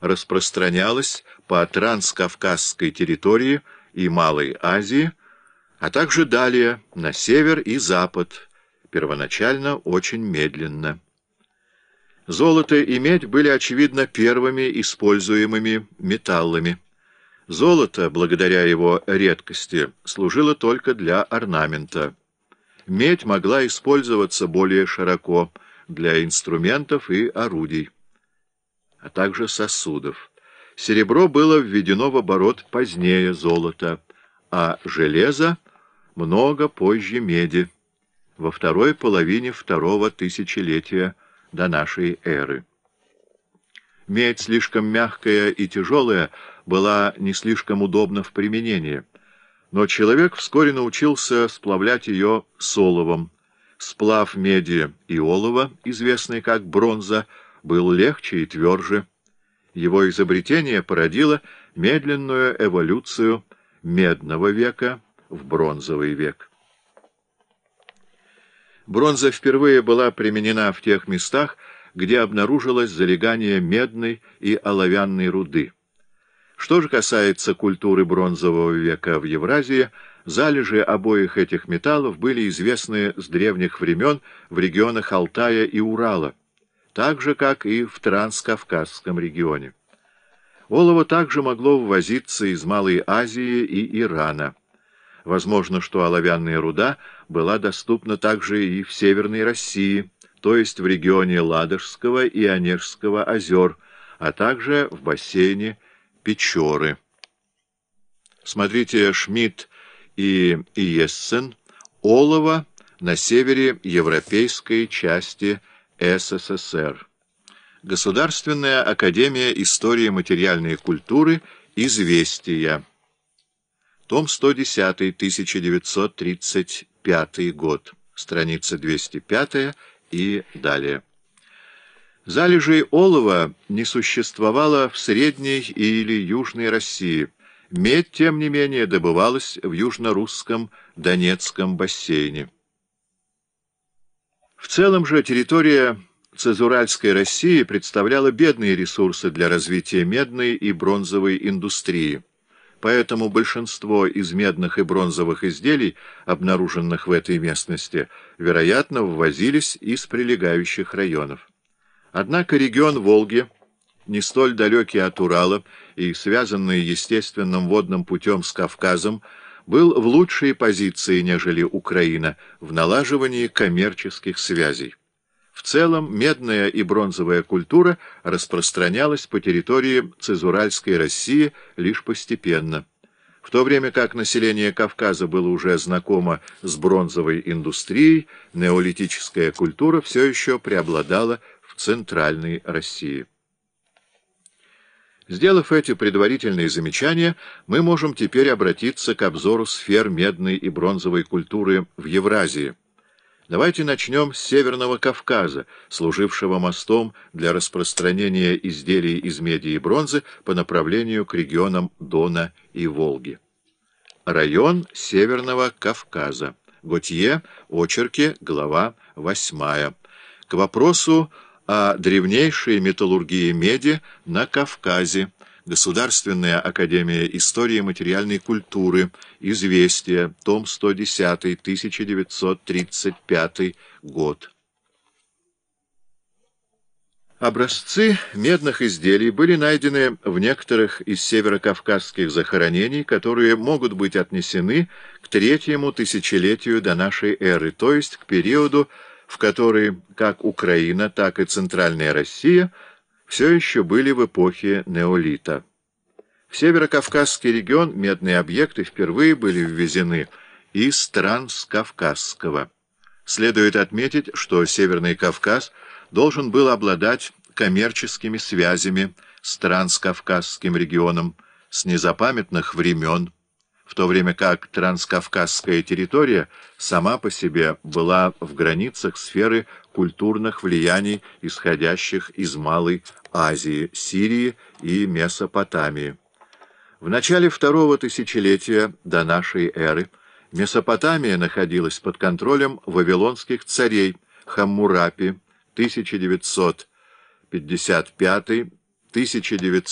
распространялась по транскавказской территории и Малой Азии, а также далее на север и запад, первоначально очень медленно. Золото и медь были, очевидно, первыми используемыми металлами. Золото, благодаря его редкости, служило только для орнамента. Медь могла использоваться более широко для инструментов и орудий, а также сосудов. Серебро было введено в оборот позднее золота, а железо много позже меди, во второй половине второго тысячелетия до нашей эры. Медь, слишком мягкая и тяжелая, была не слишком удобна в применении, но человек вскоре научился сплавлять ее соловом. Сплав меди и олова, известный как бронза, был легче и тверже. Его изобретение породило медленную эволюцию медного века в бронзовый век. Бронза впервые была применена в тех местах, где обнаружилось залегание медной и оловянной руды. Что же касается культуры бронзового века в Евразии, залежи обоих этих металлов были известны с древних времен в регионах Алтая и Урала, так же, как и в Транскавказском регионе. Олово также могло ввозиться из Малой Азии и Ирана. Возможно, что оловянная руда была доступна также и в Северной России, то есть в регионе Ладожского и Онежского озер, а также в бассейне Печоры. Смотрите Шмидт и Иессен «Олово на севере европейской части СССР». Государственная академия истории материальной культуры «Известия». Том 110, 1935 год. Страница 205 и далее. Залежей олова не существовало в Средней или Южной России. Медь, тем не менее, добывалась в южно-русском Донецком бассейне. В целом же территория Цезуральской России представляла бедные ресурсы для развития медной и бронзовой индустрии. Поэтому большинство из медных и бронзовых изделий, обнаруженных в этой местности, вероятно, ввозились из прилегающих районов. Однако регион Волги, не столь далекий от Урала и связанный естественным водным путем с Кавказом, был в лучшей позиции, нежели Украина, в налаживании коммерческих связей. В целом, медная и бронзовая культура распространялась по территории Цезуральской России лишь постепенно. В то время как население Кавказа было уже знакомо с бронзовой индустрией, неолитическая культура все еще преобладала Центральной России. Сделав эти предварительные замечания, мы можем теперь обратиться к обзору сфер медной и бронзовой культуры в Евразии. Давайте начнем с Северного Кавказа, служившего мостом для распространения изделий из меди и бронзы по направлению к регионам Дона и Волги. Район Северного Кавказа. Готье, очерки, глава 8. К вопросу о древнейшей металлургии меди на Кавказе, Государственная академия истории материальной культуры, Известия, том 110, 1935 год. Образцы медных изделий были найдены в некоторых из северокавказских захоронений, которые могут быть отнесены к третьему тысячелетию до нашей эры, то есть к периоду в которой как Украина, так и Центральная Россия все еще были в эпохе неолита. В Северокавказский регион медные объекты впервые были ввезены из стран Кавказского. Следует отметить, что Северный Кавказ должен был обладать коммерческими связями с Транскавказским регионом с незапамятных времен, в то время как транскавказская территория сама по себе была в границах сферы культурных влияний, исходящих из Малой Азии, Сирии и Месопотамии. В начале второго тысячелетия до нашей эры Месопотамия находилась под контролем вавилонских царей Хаммурапи 1955 1900